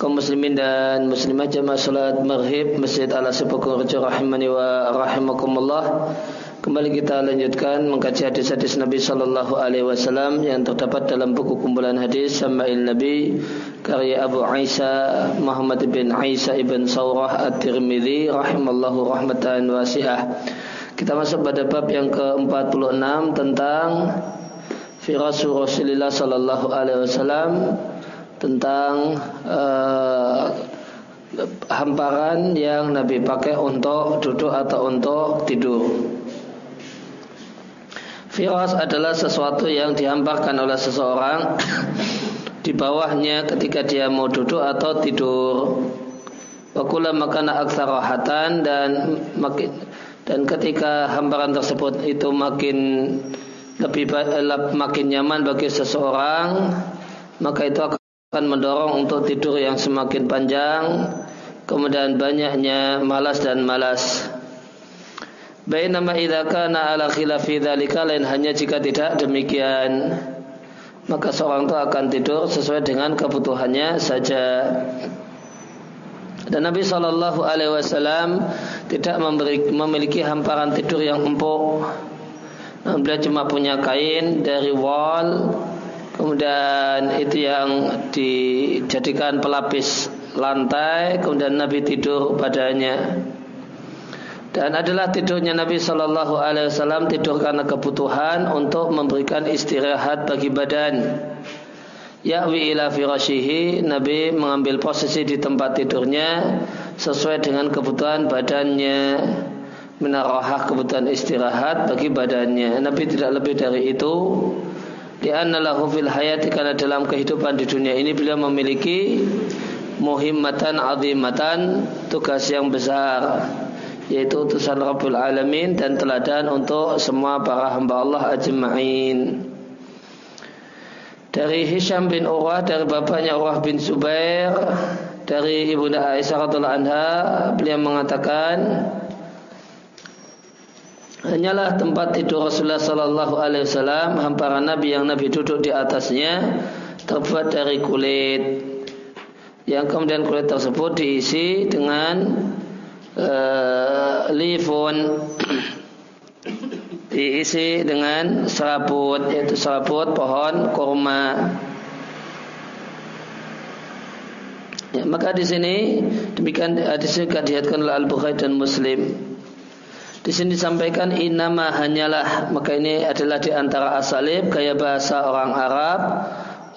kaum muslimin dan muslimah jamaah salat maghrib Masjid Al Asbaqur rahimani wa rahimakumullah. Kembali kita lanjutkan mengkaji hadis-hadis Nabi sallallahu alaihi wasallam yang terdapat dalam buku kumpulan hadis Sama'il Nabi karya Abu Isa Muhammad bin Isa ibn Saurah At-Tirmidzi rahimallahu rahmatan wasi'ah. Kita masuk pada bab yang ke-46 tentang firasu Rasulullah sallallahu alaihi wasallam tentang uh, hamparan yang Nabi pakai untuk duduk atau untuk tidur. Firas adalah sesuatu yang dihamparkan oleh seseorang di bawahnya ketika dia mau duduk atau tidur. Wakula makana aksarahatan dan makin dan ketika hamparan tersebut itu makin lebih makin nyaman bagi seseorang maka itu akan akan mendorong untuk tidur yang semakin panjang kemudian banyaknya malas dan malas Bainama idza kana ala khilafi dzalika lain hanya jika tidak demikian maka seorang itu akan tidur sesuai dengan kebutuhannya saja. Dan Nabi Shallallahu Alaihi Wasallam tidak memberi, memiliki hamparan tidur yang empuk. Nah, beliau cuma punya kain dari wall kemudian itu yang dijadikan pelapis lantai kemudian Nabi tidur padanya. Dan adalah tidurnya Nabi Shallallahu Alaihi Wasallam tidur karena kebutuhan untuk memberikan istirahat bagi badan. Ya'wi ila firashihi Nabi mengambil posisi di tempat tidurnya sesuai dengan kebutuhan badannya. Menarahah kebutuhan istirahat bagi badannya. Nabi tidak lebih dari itu Lianna lahu fil hayati karena dalam kehidupan di dunia ini beliau memiliki muhimmatan azimatan tugas yang besar yaitu utusan Rabbul Alamin dan teladan untuk semua para hamba Allah ajma'in. Dari Hisham bin Urwah dari bapaknya Urwah bin Zubair dari ibunda Aisyah radhiallahu anha beliau mengatakan hanyalah tempat tidur Rasulullah Sallallahu Alaihi Wasallam hamparan Nabi yang Nabi duduk di atasnya terbuat dari kulit. Yang kemudian kulit tersebut diisi dengan uh, lifun. Diisi dengan serabut yaitu serabut pohon kurma. Ya, maka di sini demikian hadis ini dilihatkan oleh Al Bukhari dan Muslim di sini disampaikan inama hanyalah maka ini adalah di antara asalib gaya bahasa orang Arab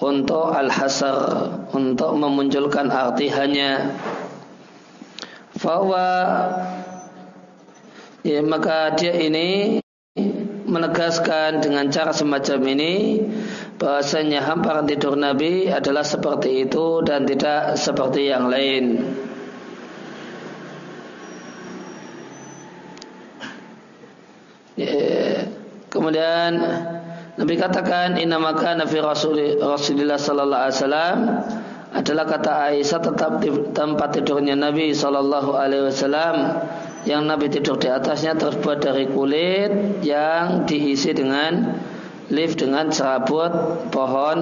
untuk al-hasar untuk memunculkan arti hanya bahwa ya maka dia ini menegaskan dengan cara semacam ini bahasanya hamparan tidur Nabi adalah seperti itu dan tidak seperti yang lain. Kemudian Nabi katakan inna maka nabi Rasulullah sallallahu alaihi wasallam adalah kata Aisyah tetap di tempat tidurnya Nabi sallallahu alaihi wasallam. Yang Nabi tidur di atasnya terbuat dari kulit yang diisi dengan lift dengan serabut pohon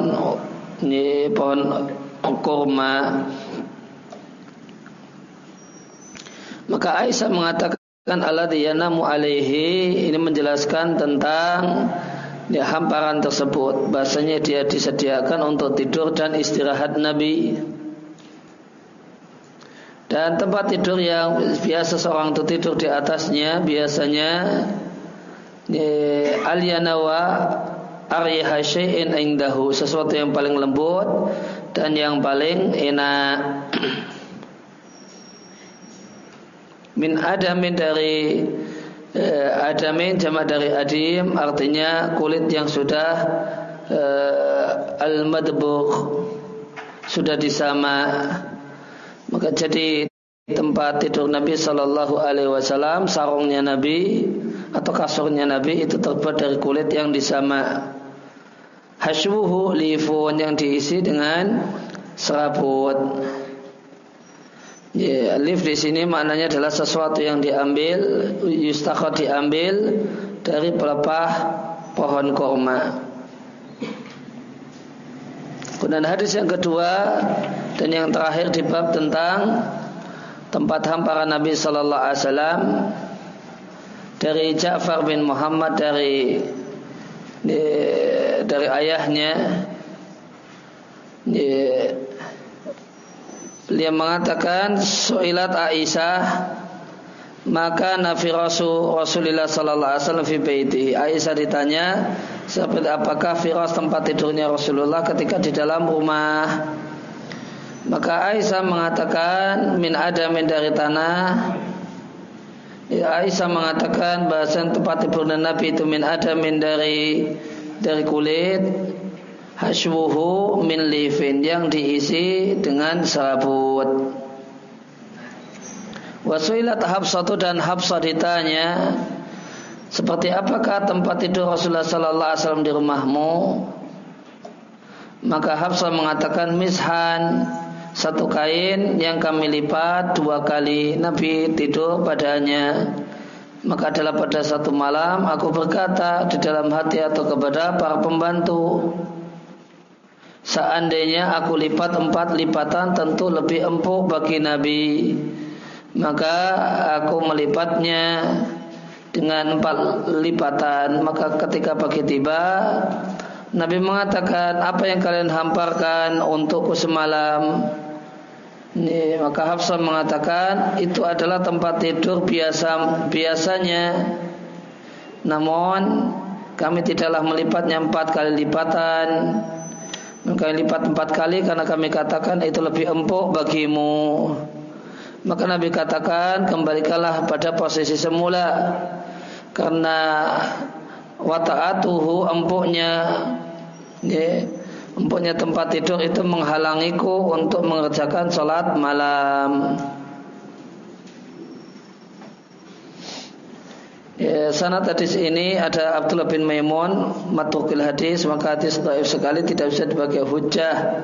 pohon kurma. Maka Aisyah mengatakan Kan alladhi yanamu alaihi ini menjelaskan tentang ya, hamparan tersebut. Bahasanya dia disediakan untuk tidur dan istirahat Nabi. Dan tempat tidur yang biasa seorang itu tidur di atasnya biasanya ya, aliyanawa ariha syai'in indahu sesuatu yang paling lembut dan yang paling enak min adamin dari eh, adamin jamak dari adim artinya kulit yang sudah eh, al madbukh sudah disama. Maka jadi tempat tidur Nabi Shallallahu Alaihi Wasallam sarungnya Nabi atau kasurnya Nabi itu terbuat dari kulit yang disama. Hasyuhu lifun yang diisi dengan serabut Ya, alif di sini maknanya adalah sesuatu yang diambil, yustakhat diambil dari pelepah pohon korma. Kemudian hadis yang kedua Dan yang terakhir di bab tentang tempat hamparan Nabi Sallallahu Alaihi Wasallam dari Ja'far bin Muhammad dari dari ayahnya dia mengatakan Su'ilat Aisyah maka Nabi Rasul Rasulullah Sallallahu Alaihi Wasallam Aisyah ditanya seperti apakah firas tempat tidurnya Rasulullah ketika di dalam rumah? Maka Aisyah mengatakan min ada min dari tanah. Ya, Aisyah mengatakan bahasa tempat tidur Nabi itu min ada min dari dari kulit hashwuhu min lifin yang diisi dengan serabut. Wasuilat Habsatu dan Habsah ditanya seperti apakah tempat tidur Rasulullah Sallallahu Alaihi Wasallam di rumahmu? Maka Habsah mengatakan mishan satu kain yang kami lipat dua kali Nabi tidur padanya maka adalah pada satu malam aku berkata di dalam hati atau kepada para pembantu seandainya aku lipat empat lipatan tentu lebih empuk bagi Nabi maka aku melipatnya dengan empat lipatan maka ketika pagi tiba Nabi mengatakan apa yang kalian hamparkan untukku semalam ini, maka Hafsah mengatakan itu adalah tempat tidur biasa biasanya. Namun kami tidaklah melipatnya empat kali lipatan. Kami lipat empat kali karena kami katakan itu lebih empuk bagimu. Maka Nabi katakan kembalikanlah pada posisi semula karena wataatuhu empuknya. Yeah Empuknya tempat tidur itu menghalangiku untuk mengerjakan sholat malam. Ya, sanad hadis ini ada Abdullah bin Maimun matukil hadis maka hadis dhaif sekali tidak bisa dibagi hujah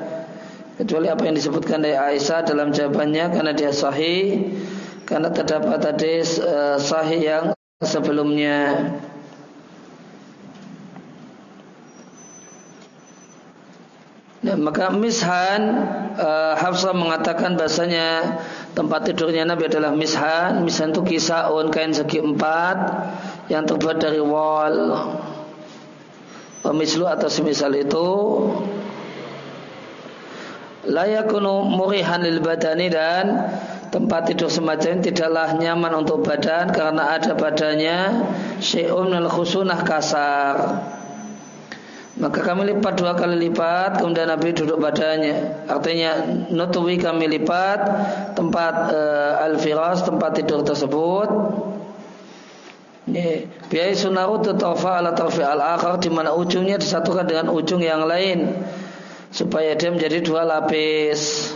kecuali apa yang disebutkan dari Aisyah dalam jawabannya karena dia sahih karena terdapat hadis uh, sahih yang sebelumnya. Ya, maka Mishan uh, Hafsah mengatakan bahasanya tempat tidurnya Nabi adalah Mishan. Mishan itu kisaun kain segi empat yang terbuat dari wall. Pemislu atau semisal itu layakunu murihan lil badani dan tempat tidur semacam ini tidaklah nyaman untuk badan karena ada badannya syai'un al khusunah kasar maka kami lipat dua kali lipat Kemudian Nabi duduk badannya. Artinya nutuwi kami lipat Tempat uh, al-firas Tempat tidur tersebut. Biaya sunaru tutafa ala tarfi al-akhar di mana ujungnya disatukan dengan ujung yang lain supaya dia menjadi dua lapis.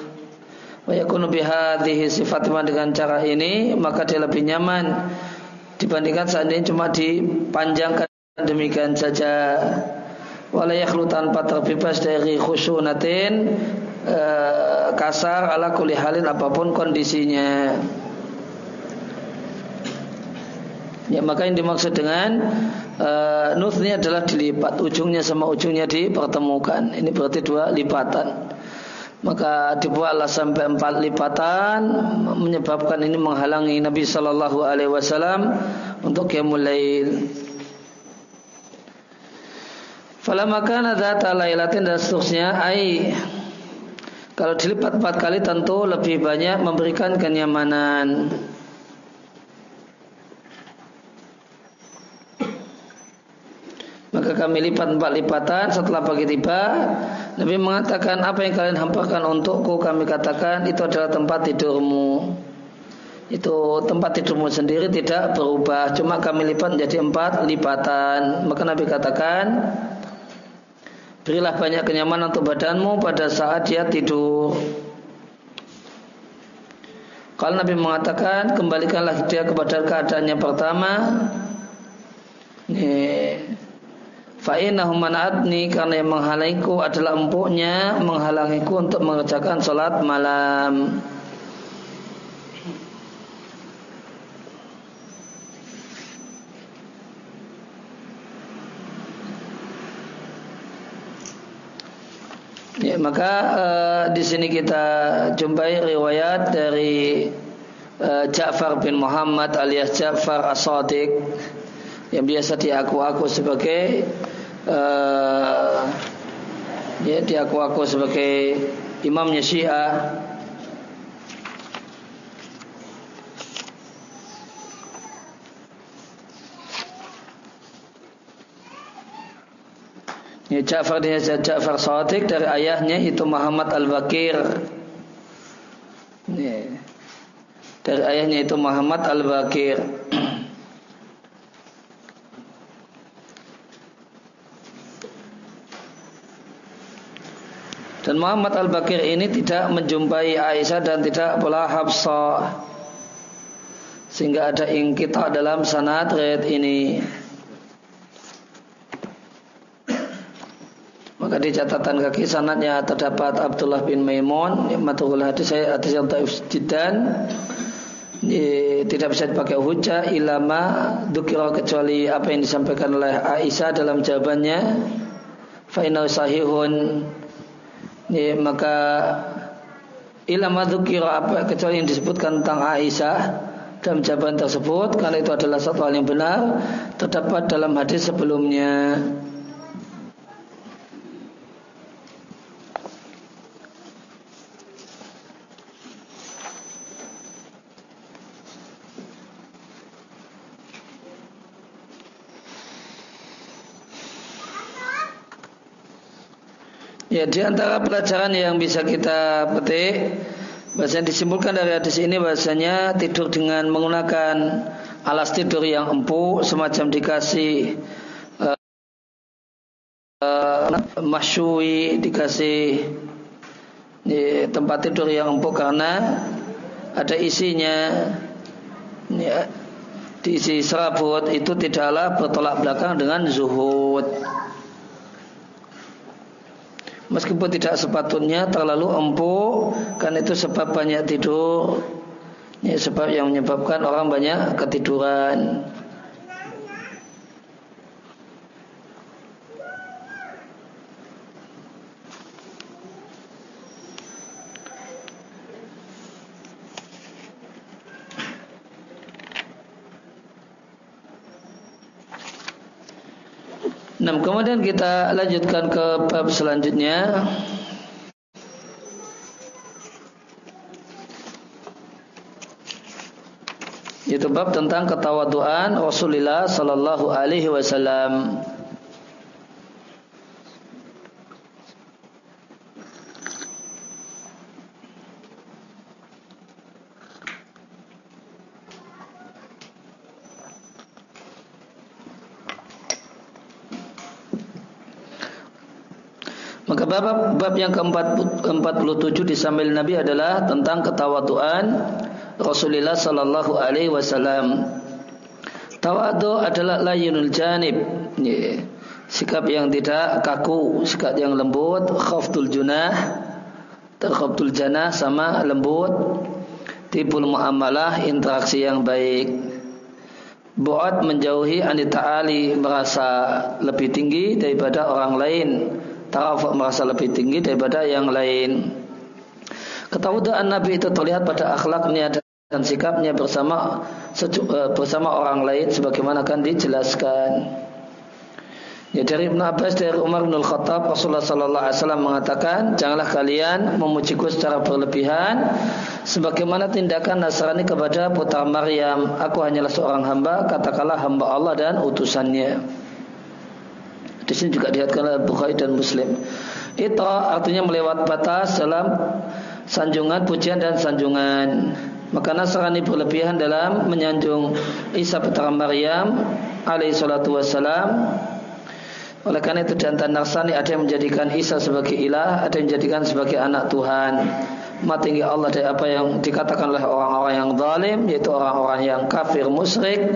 Wa yakunu bihadhihi sifat dengan cara ini maka dia lebih nyaman dibandingkan seandainya cuma dipanjangkan demikian saja wala yakhlu tanpa terbebas dari khusyunatin e, kasar ala kulli halin apa pun kondisinya Ya maka yang dimaksud dengan e, nuth ini adalah dilipat ujungnya sama ujungnya dipertemukan. Ini berarti dua lipatan. Maka dibuatlah sampai empat lipatan menyebabkan ini menghalangi Nabi Shallallahu Alaihi Wasallam untuk mulai Fala makana dzata lailatin dan seterusnya ai kalau dilipat empat kali tentu lebih banyak memberikan kenyamanan. Maka kami lipat empat lipatan setelah pagi tiba Nabi mengatakan apa yang kalian hampakan untukku? Kami katakan itu adalah tempat tidurmu. Itu tempat tidurmu sendiri tidak berubah cuma kami lipat menjadi empat lipatan. Maka Nabi katakan Berilah banyak kenyamanan untuk badanmu pada saat dia tidur. Kalau Nabi mengatakan kembalikanlah dia kepada keadaannya pertama. Fa'inahum mana'atni karena yang menghalangiku adalah empuknya menghalangiku untuk mengerjakan sholat malam. Maka uh, di sini kita jumpai riwayat dari uh, Ja'far bin Muhammad alias Ja'far As-Sadiq yang biasa diaku-aku sebagai uh, ya diaku-aku sebagai imamnya Syiah Ya, Ja'far dia Ja'far Sadiq dari ayahnya itu Muhammad Al-Bakir. Ya. Dari ayahnya itu Muhammad Al-Bakir. Dan Muhammad Al-Bakir ini tidak menjumpai Aisyah dan tidak pula Hafsah. Sehingga ada ingkita dalam sanad red ini. Maka di catatan kaki sanatnya terdapat Abdullah bin Maimun Matul hadis saya hadis yang taif jidan. Tidak bisa dipakai hujah ilama dukira kecuali apa yang disampaikan oleh Aisyah dalam jawabannya. Fainau sahihun. Ya, maka ilama dukira apa kecuali yang disebutkan tentang Aisyah dalam jawaban tersebut karena itu adalah satu hal yang benar terdapat dalam hadis sebelumnya Ya di antara pelajaran yang bisa kita petik Bahasanya disimpulkan dari hadis ini bahasanya tidur dengan menggunakan alas tidur yang empuk semacam dikasih uh, uh, masyui dikasih ya, tempat tidur yang empuk karena ada isinya ya, diisi serabut itu tidaklah bertolak belakang dengan zuhud meskipun tidak sepatutnya terlalu empuk kan itu sebab banyak tidur. Ya, sebab yang menyebabkan orang banyak ketiduran kemudian kita lanjutkan ke bab selanjutnya. Itu bab tentang ketawaduan Rasulullah sallallahu alaihi wasallam. Bab, bab yang ke-47 di sambil Nabi adalah tentang ketawaduan Rasulullah sallallahu alaihi wasallam. Tawadu adalah layinul janib. Sikap yang tidak kaku, sikap yang lembut, khafdul junah, terkhafdul janah sama lembut, tipul muamalah, interaksi yang baik. Buat menjauhi anita ali merasa lebih tinggi daripada orang lain Tawafuk merasa lebih tinggi daripada yang lain. Ketawadaan Nabi itu terlihat pada akhlaknya dan sikapnya bersama eh, bersama orang lain sebagaimana akan dijelaskan. Ya dari Ibn Abbas dari Umar bin Khattab Rasulullah sallallahu alaihi wasallam mengatakan janganlah kalian memujiku secara berlebihan sebagaimana tindakan Nasrani kepada putra Maryam aku hanyalah seorang hamba katakanlah hamba Allah dan utusannya. Di sini juga dilihatkan oleh Bukhari dan Muslim. Itu artinya melewat batas dalam sanjungan pujian dan sanjungan. Maka Nasrani berlebihan dalam menyanjung Isa putra Maryam alaihi salatu wassalam. Oleh karena itu di antara Nasrani ada yang menjadikan Isa sebagai ilah, ada yang menjadikan sebagai anak Tuhan. Matinggi Allah dari apa yang dikatakan oleh orang-orang yang zalim, yaitu orang-orang yang kafir musyrik,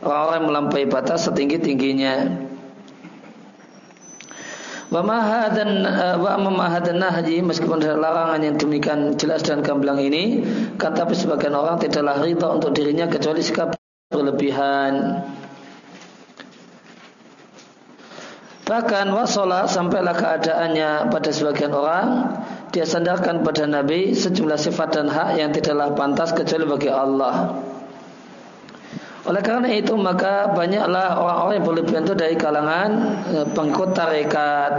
orang-orang yang melampaui batas setinggi-tingginya. Wa mahadan eh, wa memahadan nahji meskipun ada larangan yang demikian jelas dan gamblang ini, kata sebagian orang tidaklah ridha untuk dirinya kecuali sikap berlebihan. Bahkan wasolah sampailah keadaannya pada sebagian orang dia sandarkan pada Nabi sejumlah sifat dan hak yang tidaklah pantas kecuali bagi Allah. Oleh karena itu maka banyaklah orang-orang yang berlebihan itu dari kalangan eh, pengikut tarekat.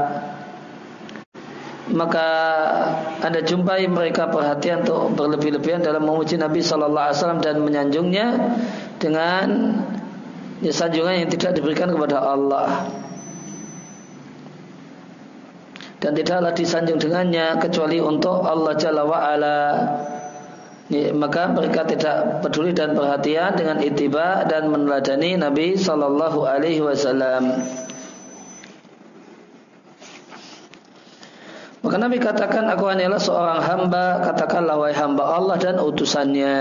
Maka anda jumpai mereka perhatian untuk berlebih-lebihan dalam memuji Nabi Shallallahu Alaihi Wasallam dan menyanjungnya dengan sanjungan yang tidak diberikan kepada Allah dan tidaklah disanjung dengannya kecuali untuk Allah Jalla wa ala. Ya, maka mereka tidak peduli dan perhatian dengan itiba dan meneladani Nabi sallallahu alaihi wasallam. Maka Nabi katakan aku hanyalah seorang hamba, katakanlah wahai hamba Allah dan utusannya.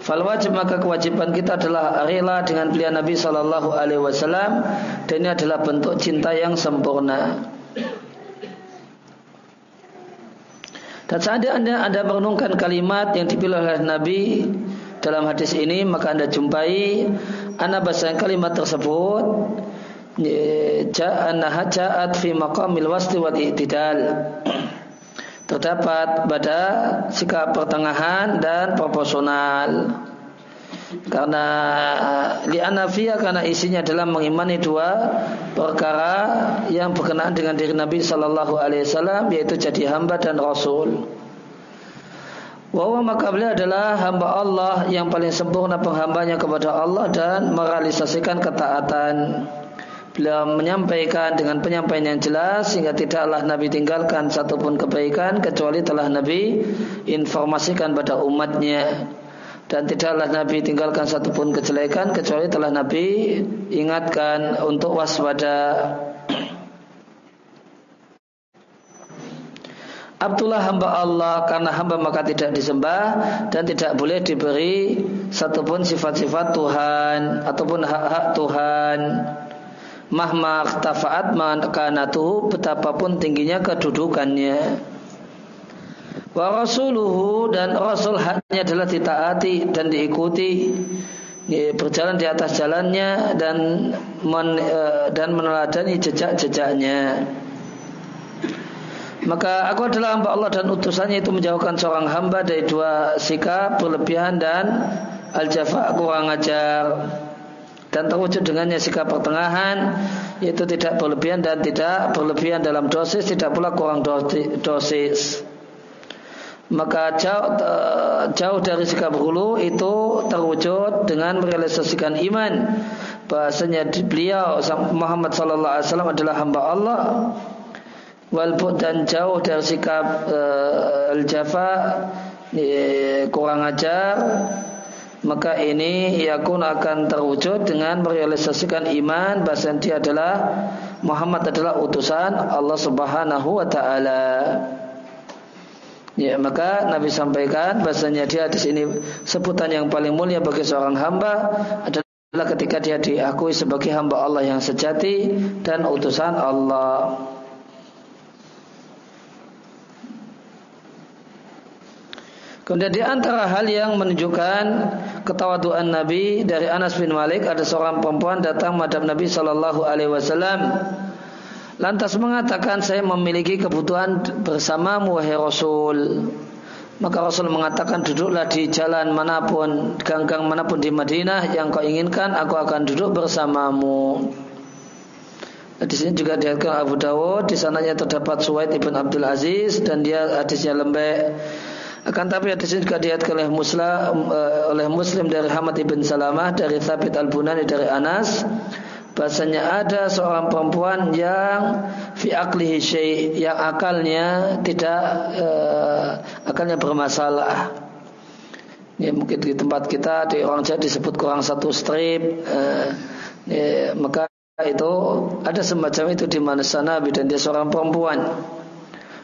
Fal wajib maka kewajiban kita adalah rela dengan pilihan Nabi Shallallahu Alaihi Wasallam dan ini adalah bentuk cinta yang sempurna. Dan saat anda merenungkan kalimat yang dipilih oleh Nabi dalam hadis ini maka anda jumpai anda baca kalimat tersebut. Ja'annaha ja'at fi maqamil wasli wal i'tidal. Terdapat pada sikap pertengahan dan proporsional karena li'anafiyah karena isinya adalah mengimani dua perkara yang berkenaan dengan diri Nabi Shallallahu Alaihi Wasallam yaitu jadi hamba dan Rasul. Bahwa maka beliau adalah hamba Allah yang paling sempurna penghambanya kepada Allah dan merealisasikan ketaatan. Beliau menyampaikan dengan penyampaian yang jelas sehingga tidaklah Nabi tinggalkan satupun kebaikan kecuali telah Nabi informasikan pada umatnya dan tidaklah Nabi tinggalkan satupun kejelekan kecuali telah Nabi ingatkan untuk waspada. Abdullah hamba Allah karena hamba maka tidak disembah dan tidak boleh diberi satupun sifat-sifat Tuhan ataupun hak-hak Tuhan mahma tafaat makanatuhu betapapun tingginya kedudukannya wa rasuluhu dan rasul hanya adalah ditaati dan diikuti berjalan di atas jalannya dan men, e, dan meneladani jejak-jejaknya. Maka aku adalah hamba Allah dan utusannya itu menjauhkan seorang hamba dari dua sikap berlebihan dan al-jafa kurang ajar dan terwujud dengannya sikap pertengahan yaitu tidak berlebihan dan tidak berlebihan dalam dosis tidak pula kurang dosis maka jauh, jauh dari sikap hulu itu terwujud dengan merealisasikan iman. Bahasanya beliau Muhammad sallallahu alaihi wasallam adalah hamba Allah. Walaupun dan jauh dari sikap uh, al-jafa kurang ajar. Maka ini yakun akan terwujud dengan merealisasikan iman. Bahasa dia adalah Muhammad adalah utusan Allah Subhanahu wa taala. Ya, maka Nabi sampaikan bahasanya dia di sini sebutan yang paling mulia bagi seorang hamba adalah ketika dia diakui sebagai hamba Allah yang sejati dan utusan Allah. Kemudian di antara hal yang menunjukkan ketawaduan Nabi dari Anas bin Malik ada seorang perempuan datang madhab Nabi Shallallahu Alaihi Wasallam lantas mengatakan saya memiliki kebutuhan bersamamu wahai Rasul. Maka Rasul mengatakan duduklah di jalan mana pun, ganggang mana pun di Madinah yang kau inginkan, aku akan duduk bersamamu. Di sini juga dilihatkan Abu Dawud, di sananya terdapat Suwaid ibn Abdul Aziz dan dia hadisnya lembek akan tapi hadis ini juga dilihatkan oleh Muslim, uh, oleh Muslim dari Hamad ibn Salamah dari Thabit al Bunani dari Anas bahasanya ada seorang perempuan yang fi aklihi syai yang akalnya tidak uh, akalnya bermasalah. Ya, mungkin di tempat kita di orang Jawa disebut kurang satu strip uh, ya, maka itu ada semacam itu di mana sana dan dia seorang perempuan.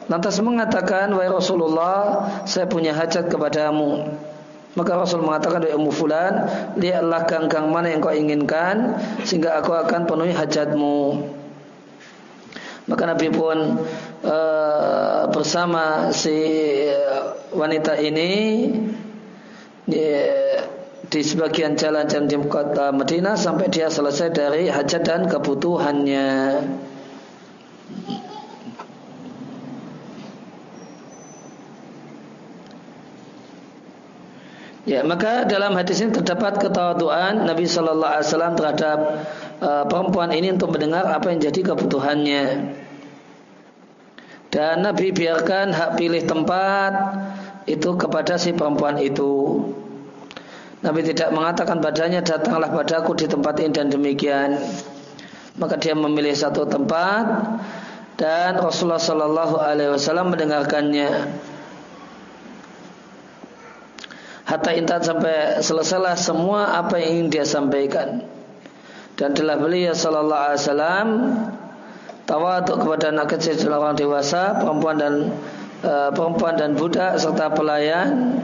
Lantas mengatakan, wahai Rasulullah, saya punya hajat kepadamu. Maka Rasul mengatakan, wahai Ummu Fulan, lihatlah ganggang mana yang kau inginkan, sehingga aku akan penuhi hajatmu. Maka Nabi pun uh, bersama si wanita ini di, di sebagian jalan-jalan di kota Madinah sampai dia selesai dari hajat dan kebutuhannya. Ya, maka dalam hadis ini terdapat ketawaduan Nabi Shallallahu Alaihi Wasallam terhadap uh, perempuan ini untuk mendengar apa yang jadi kebutuhannya. Dan Nabi biarkan hak pilih tempat itu kepada si perempuan itu. Nabi tidak mengatakan padanya datanglah padaku di tempat ini dan demikian. Maka dia memilih satu tempat dan Rasulullah Shallallahu Alaihi Wasallam mendengarkannya hatta intan sampai selesailah semua apa yang ingin dia sampaikan. Dan telah beliau sallallahu alaihi wasallam tawaduk kepada anak kecil dan orang dewasa, perempuan dan uh, perempuan dan budak serta pelayan.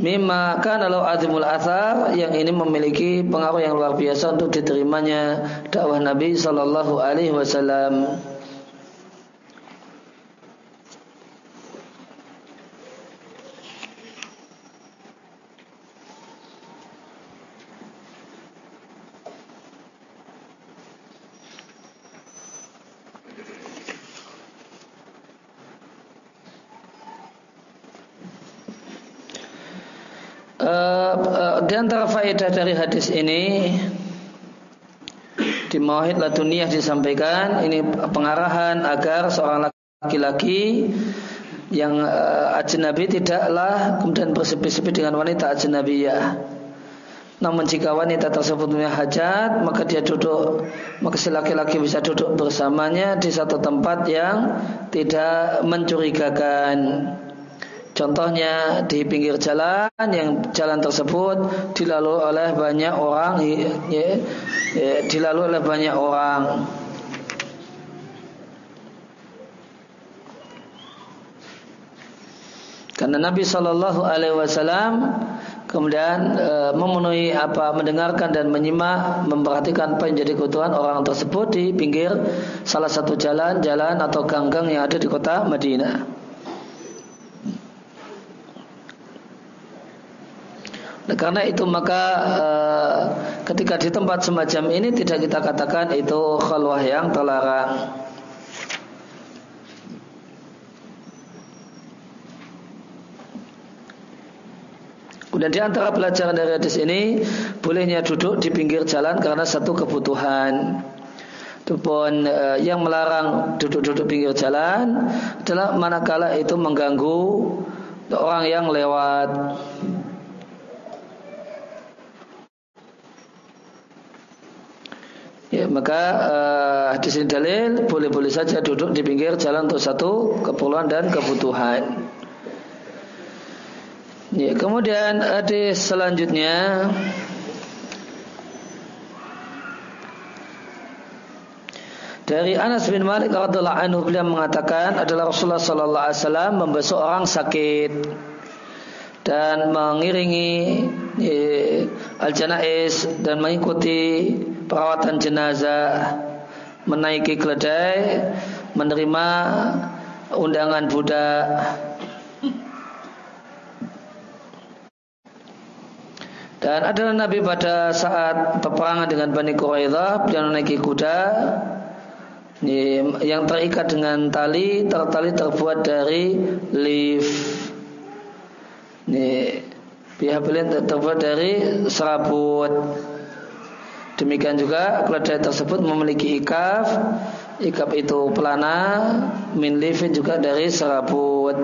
Mimma kana azimul athar yang ini memiliki pengaruh yang luar biasa untuk diterimanya dakwah Nabi sallallahu alaihi wasallam. Di antara faedah dari hadis ini di Mawahid Laduniyah disampaikan ini pengarahan agar seorang laki-laki yang uh, ajnabi tidaklah kemudian bersepi-sepi dengan wanita ajnabiyah. Namun jika wanita tersebut punya hajat, maka dia duduk, maka si laki-laki bisa duduk bersamanya di satu tempat yang tidak mencurigakan. Contohnya di pinggir jalan yang jalan tersebut dilalui oleh banyak orang ya, ya, dilalui oleh banyak orang. Karena Nabi Shallallahu Alaihi Wasallam kemudian e, memenuhi apa mendengarkan dan menyimak memperhatikan apa yang jadi kebutuhan orang tersebut di pinggir salah satu jalan jalan atau gang-gang yang ada di kota Madinah. Karena itu maka uh, ketika di tempat semacam ini tidak kita katakan itu khalwah yang terlarang. Kemudian di antara pelajaran dari hadis ini bolehnya duduk di pinggir jalan karena satu kebutuhan. Adapun uh, yang melarang duduk-duduk pinggir jalan adalah manakala itu mengganggu orang yang lewat. Maka uh, hadis ini dalil boleh-boleh saja duduk di pinggir jalan untuk satu keperluan dan kebutuhan. Ya, kemudian hadis selanjutnya Dari Anas bin Malik radhiallahu anhu beliau mengatakan adalah Rasulullah sallallahu alaihi wasallam membesuk orang sakit dan mengiringi ya, al-janais dan mengikuti perawatan jenazah, menaiki keledai, menerima undangan budak. Dan adalah Nabi pada saat peperangan dengan Bani Quraidah, beliau menaiki kuda yang terikat dengan tali, tertali terbuat dari leaf. Ini pihak terbuat dari serabut. Demikian juga keledai tersebut memiliki ikaf. Ikaf itu pelana, min livin juga dari serabut.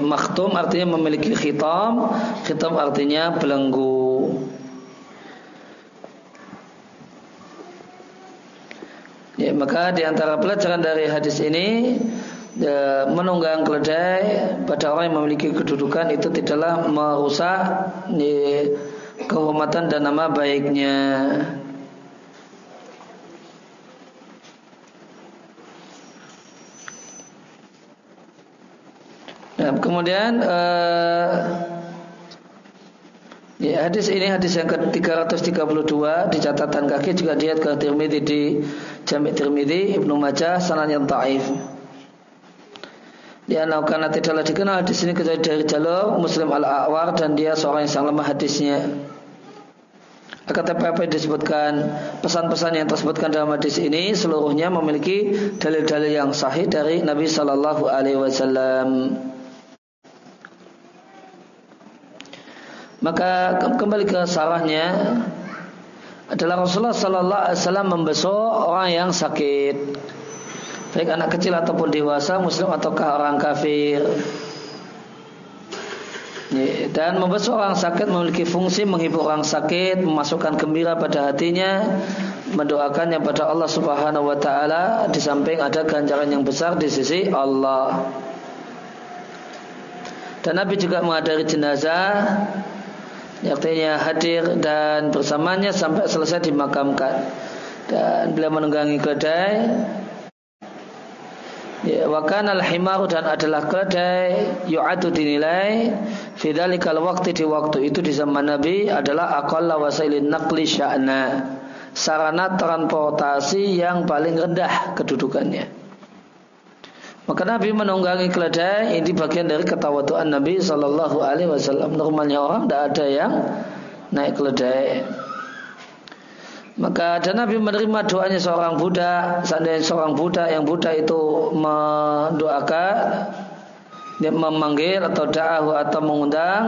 Makhtum artinya memiliki khitam, khitam artinya belenggu. Ya, maka di antara pelajaran dari hadis ini ya, menunggang keledai pada orang yang memiliki kedudukan itu tidaklah merusak ya, kehormatan dan nama baiknya. Nah, kemudian uh, ya, hadis ini hadis yang ke-332 di catatan kaki juga dia ke Tirmidzi di Jami' Tirmidzi Ibnu Majah sanad yang taif. Ya, nah, karena tidaklah dikenal di sini kecuali dari jalur Muslim al-A'war dan dia seorang yang sangat lemah hadisnya. Akan apa disebutkan pesan-pesan yang tersebutkan dalam hadis ini seluruhnya memiliki dalil-dalil yang sahih dari Nabi Shallallahu Alaihi Wasallam. Maka kembali ke salahnya adalah Rasulullah Sallallahu Alaihi Wasallam membesuk orang yang sakit, baik anak kecil ataupun dewasa, muslim ataukah orang kafir. Dan membesuk orang sakit memiliki fungsi menghibur orang sakit, memasukkan gembira pada hatinya, mendoakannya pada Allah Subhanahu wa taala di samping ada ganjaran yang besar di sisi Allah. Dan Nabi juga menghadiri jenazah artinya hadir dan bersamanya sampai selesai dimakamkan. Dan beliau menunggangi kedai Ya, wakana al-himaru dan adalah keledai yu'atu dinilai. Kalau waktu di waktu itu di zaman Nabi adalah aqalla wasailin naqli sya'na. Sarana transportasi yang paling rendah kedudukannya maka Nabi menunggangi keledai ini bagian dari ketawaduan Nabi Shallallahu Alaihi Wasallam. Normalnya orang tidak ada yang naik keledai. Maka dan Nabi menerima doanya seorang budak, seandainya seorang budak yang budak itu mendoakan, dia memanggil atau da'ahu atau mengundang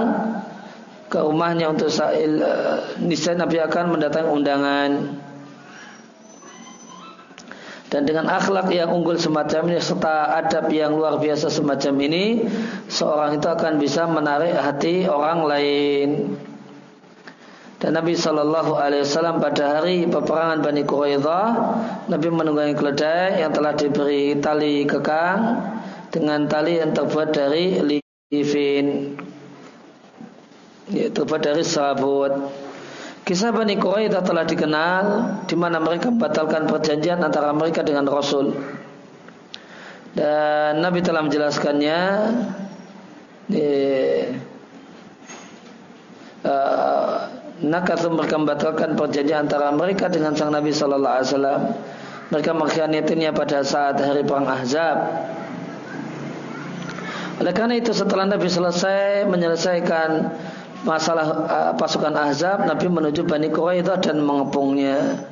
ke rumahnya untuk sa'il, eh, niscaya Nabi akan mendatangi undangan. Dan dengan akhlak yang unggul semacam ini serta adab yang luar biasa semacam ini, seorang itu akan bisa menarik hati orang lain. Dan Nabi Shallallahu Alaihi Wasallam pada hari peperangan Bani Quraidah, Nabi menunggangi keledai yang telah diberi tali kekang dengan tali yang terbuat dari lifin, ya, terbuat dari serabut. Kisah Bani Quraidah telah dikenal di mana mereka membatalkan perjanjian antara mereka dengan Rasul. Dan Nabi telah menjelaskannya. Ya, uh, mereka membatalkan perjanjian antara mereka dengan sang Nabi Sallallahu Alaihi Wasallam. Mereka mengkhianatinya pada saat hari perang Ahzab. Oleh karena itu setelah Nabi selesai menyelesaikan masalah uh, pasukan Ahzab, Nabi menuju Bani Quraidah dan mengepungnya.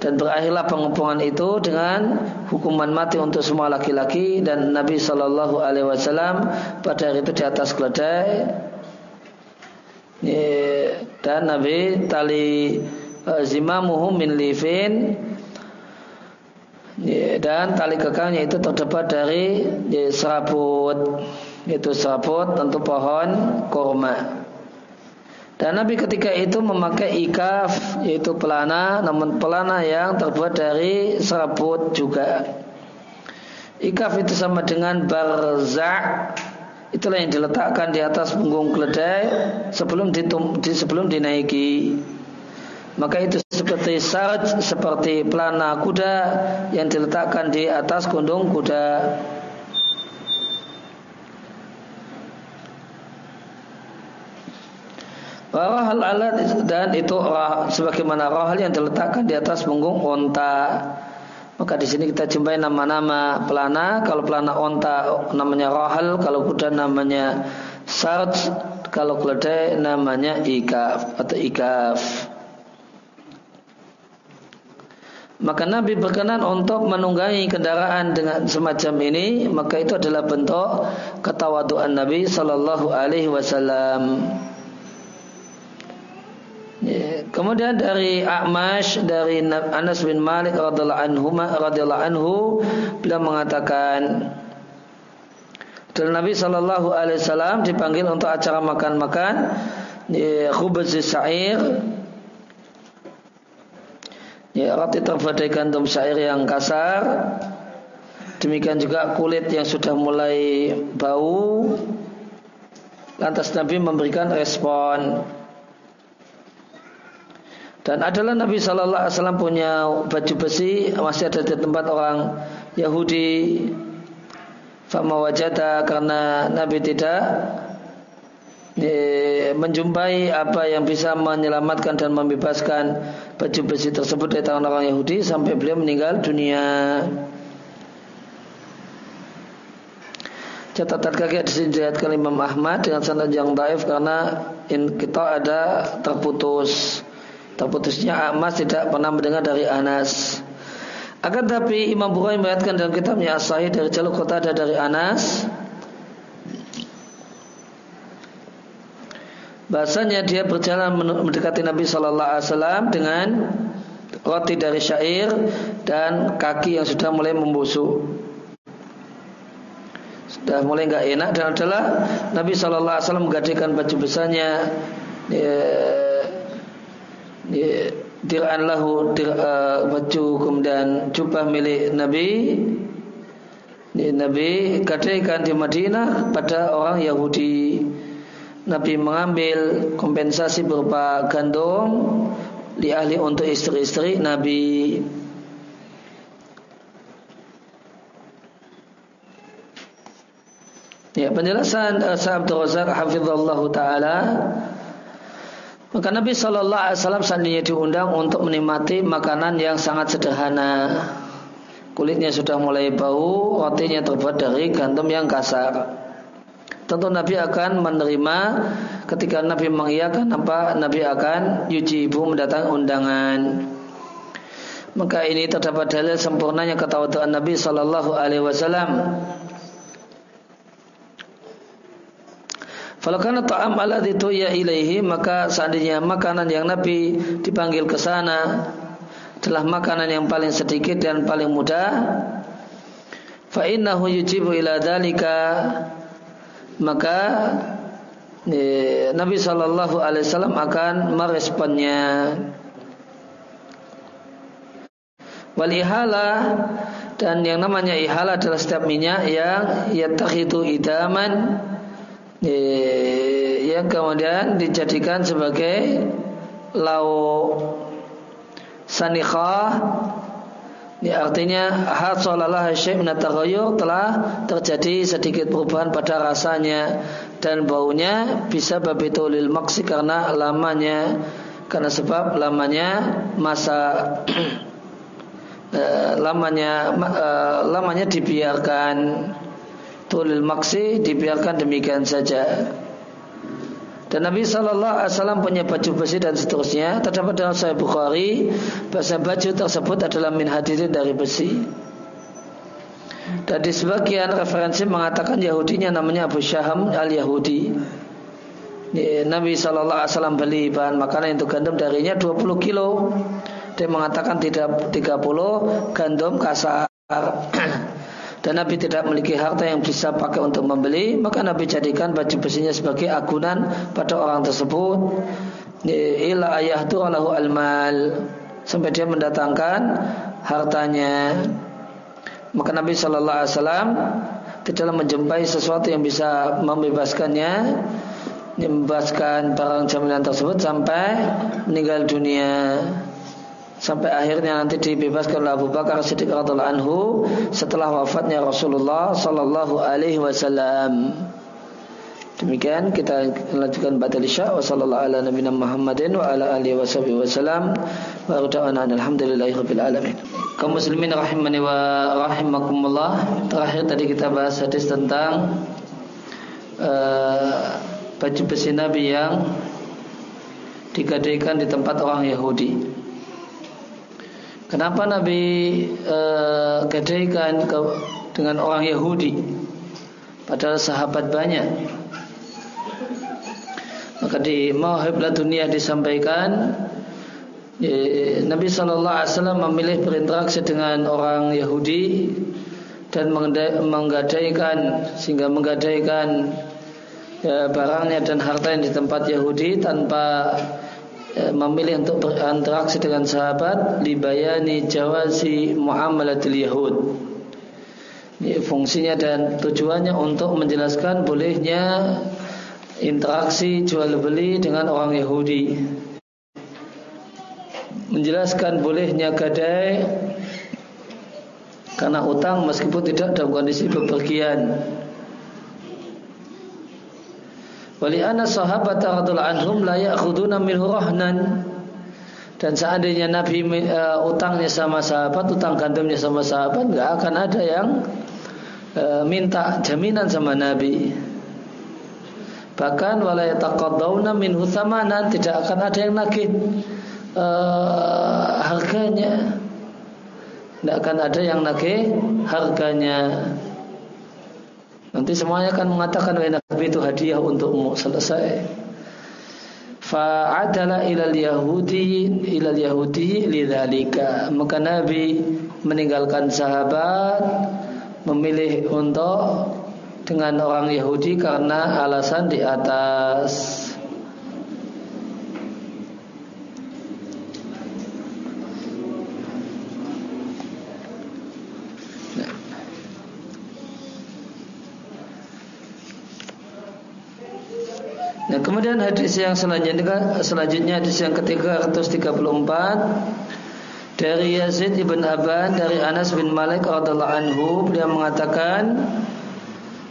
Dan berakhirlah pengepungan itu dengan hukuman mati untuk semua laki-laki dan Nabi Shallallahu Alaihi Wasallam pada hari itu di atas keledai. Dan Nabi tali uh, zimamuhu min lifin. Dan tali kekalnya itu terdapat dari serabut itu serabut tentu pohon kurma dan Nabi ketika itu memakai ikaf yaitu pelana namun pelana yang terbuat dari serabut juga ikaf itu sama dengan barzak Itulah yang diletakkan di atas punggung keledai sebelum ditum, di, sebelum dinaiki. Maka itu seperti sarj, seperti pelana kuda yang diletakkan di atas kundung kuda. Rahal alat dan itu sebagaimana rahal yang diletakkan di atas punggung onta. Maka di sini kita jumpai nama-nama pelana. Kalau pelana onta namanya rohal, kalau kuda namanya sarj, kalau keledai namanya ikaf atau ikaf. Maka Nabi berkenan untuk menunggangi kendaraan dengan semacam ini, maka itu adalah bentuk ketawaduan Nabi Sallallahu Alaihi Wasallam. Ya, kemudian dari A'mash dari Anas bin Malik radhiyallahu anhu radhiyallahu anhu beliau mengatakan dan Nabi Shallallahu Alaihi Wasallam dipanggil untuk acara makan-makan ya, khubz syair. Ya roti terbuat dari syair yang kasar. Demikian juga kulit yang sudah mulai bau. Lantas Nabi memberikan respon dan adalah Nabi Shallallahu Alaihi Wasallam punya baju besi masih ada di tempat orang Yahudi Fama wajada karena Nabi tidak menjumpai apa yang bisa menyelamatkan dan membebaskan baju besi tersebut dari tangan orang Yahudi sampai beliau meninggal dunia. Catatan kaki di sini dilihatkan Imam Ahmad dengan sanad yang daif karena in kita ada terputus. Terputusnya Ahmad tidak pernah mendengar dari Anas. Akan tapi Imam Bukhari melihatkan dalam kitabnya As-Sahih dari jalur kota ada dari Anas bahasanya dia berjalan mendekati Nabi Shallallahu Alaihi Wasallam dengan roti dari syair dan kaki yang sudah mulai membusuk sudah mulai nggak enak dan adalah Nabi Shallallahu Alaihi Wasallam menggadaikan baju besarnya ya, ya, dir'an lahu dir, uh, baju kemudian jubah milik Nabi. Nabi gadaikan di Madinah pada orang Yahudi. Nabi mengambil kompensasi berupa gandum di ahli untuk istri-istri Nabi. Ya, penjelasan uh, Sa'ab Razak hafizallahu taala maka Nabi Shallallahu Alaihi Wasallam seandainya diundang untuk menikmati makanan yang sangat sederhana, kulitnya sudah mulai bau, rotinya terbuat dari gandum yang kasar. Tentu Nabi akan menerima ketika Nabi mengiyakan apa Nabi akan yuji ibu mendatang undangan. Maka ini terdapat dalil sempurnanya ketawadaan Nabi Shallallahu Alaihi Wasallam Kalau karena ta'am itu ya ilaihi maka seandainya makanan yang Nabi dipanggil ke sana adalah makanan yang paling sedikit dan paling mudah fa innahu yujibu ila dalika maka eh, Nabi Shallallahu Alaihi Wasallam akan meresponnya. Wal ihala dan yang namanya ihala adalah setiap minyak yang yatakhidu idaman yang kemudian dijadikan sebagai lauk sanikhah. Ini artinya hasalalah syai' telah terjadi sedikit perubahan pada rasanya dan baunya bisa babitulil maksi karena lamanya karena sebab lamanya masa eh, lamanya eh, lamanya dibiarkan tulil maksi dibiarkan demikian saja. Dan Nabi Shallallahu Alaihi Wasallam punya baju besi dan seterusnya. Terdapat dalam Sahih Bukhari bahasa baju tersebut adalah min hadirin dari besi. Dan di sebagian referensi mengatakan Yahudinya namanya Abu Syaham al Yahudi. Nabi Shallallahu Alaihi Wasallam beli bahan makanan itu gandum darinya 20 kilo. Dia mengatakan tidak 30 gandum kasar. dan Nabi tidak memiliki harta yang bisa pakai untuk membeli, maka Nabi jadikan baju besinya sebagai agunan pada orang tersebut. Ila ayah alahu almal sampai dia mendatangkan hartanya. Maka Nabi Shallallahu Alaihi Wasallam tidaklah menjumpai sesuatu yang bisa membebaskannya, membebaskan barang jaminan tersebut sampai meninggal dunia sampai akhirnya nanti dibebaskan oleh Abu Bakar Siddiq radhiallahu anhu setelah wafatnya Rasulullah sallallahu alaihi wasallam. Demikian kita lanjutkan batal isya wa sallallahu ala nabiyina Muhammadin wa ala alihi washabihi wasallam wa rada'ana alhamdulillahi rabbil alamin. Kaum muslimin rahimani wa rahimakumullah. Terakhir tadi kita bahas hadis tentang uh, baju besi Nabi yang digadaikan di tempat orang Yahudi. Kenapa Nabi uh, gadaikan ke, dengan orang Yahudi? Padahal sahabat banyak. Maka di Mawahib dunia disampaikan ya, Nabi SAW memilih berinteraksi dengan orang Yahudi Dan menggadaikan Sehingga menggadaikan ya, barangnya dan harta yang di tempat Yahudi Tanpa memilih untuk berinteraksi dengan sahabat libayani jawazi muamalatil yahud fungsinya dan tujuannya untuk menjelaskan bolehnya interaksi jual beli dengan orang Yahudi menjelaskan bolehnya gadai karena utang meskipun tidak dalam kondisi bepergian. Wali anna sahabat radhiyallahu anhum la ya'khuduna minhu rahnan. Dan seandainya Nabi uh, utangnya sama sahabat, utang gantungnya sama sahabat, nggak akan ada yang uh, minta jaminan sama Nabi. Bahkan wala yataqaddawna minhu thamanan, tidak akan ada yang nagih uh, harganya. Tidak akan ada yang nagih harganya. Nanti semuanya akan mengatakan Nabi itu hadiah untukmu. Selesai. Fa'adala ilal yahudi ilal yahudi lidzalika maka nabi meninggalkan sahabat memilih untuk dengan orang Yahudi karena alasan di atas kemudian hadis yang selanjutnya selanjutnya hadis yang ke-334 dari Yazid ibn Aban dari Anas bin Malik radhiallahu anhu beliau mengatakan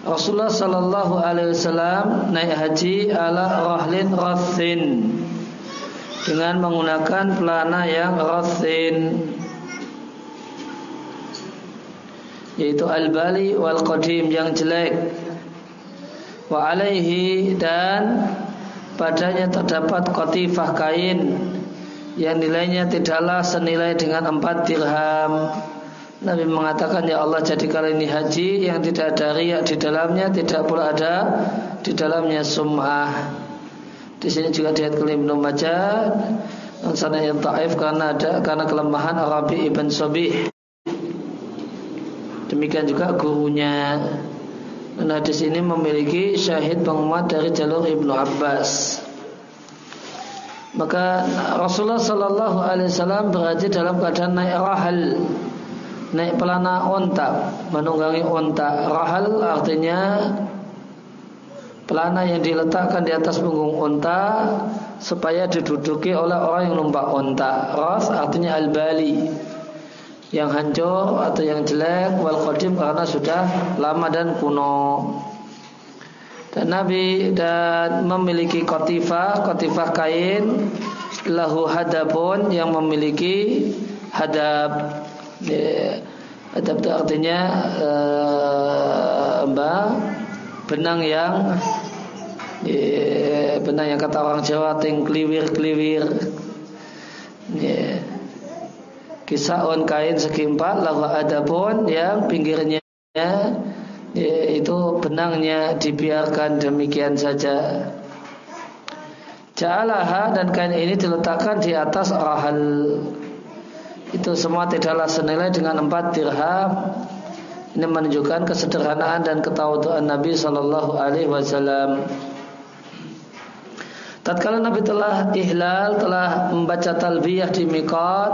Rasulullah sallallahu alaihi wasallam naik haji ala rahlin rathin dengan menggunakan pelana yang rathin yaitu al-bali wal qadim yang jelek. Wa alaihi dan padanya terdapat kotifah kain yang nilainya tidaklah senilai dengan empat dirham. Nabi mengatakan ya Allah jadikan ini haji yang tidak ada riak di dalamnya, tidak pula ada di dalamnya sum'ah. Di sini juga diat kelim Ibnu Majah dan sana yang taif karena ada karena kelemahan Arabi ibn Sobih. Demikian juga gurunya dan hadis ini memiliki syahid penguat dari jalur Ibnu Abbas. Maka Rasulullah Sallallahu Alaihi Wasallam berhaji dalam keadaan naik rahal, naik pelana onta, menunggangi onta. Rahal artinya pelana yang diletakkan di atas punggung onta supaya diduduki oleh orang yang numpak onta. Ras artinya al-bali yang hancur atau yang jelek wal qadim karena sudah lama dan kuno. Dan Nabi dan memiliki kotifah, kotifah kain lahu hadabun yang memiliki hadab. Hadab itu artinya mbak benang yang ya, benang yang kata orang Jawa ting kliwir kliwir. Kisaun kain segi empat Lalu ada pun yang pinggirnya itu benangnya dibiarkan demikian saja. Ja'alaha dan kain ini diletakkan di atas rahal. Itu semua tidaklah senilai dengan empat dirham. Ini menunjukkan kesederhanaan dan ketawaduan Nabi Sallallahu Alaihi Wasallam. Tatkala Nabi telah ihlal, telah membaca talbiyah di mikot,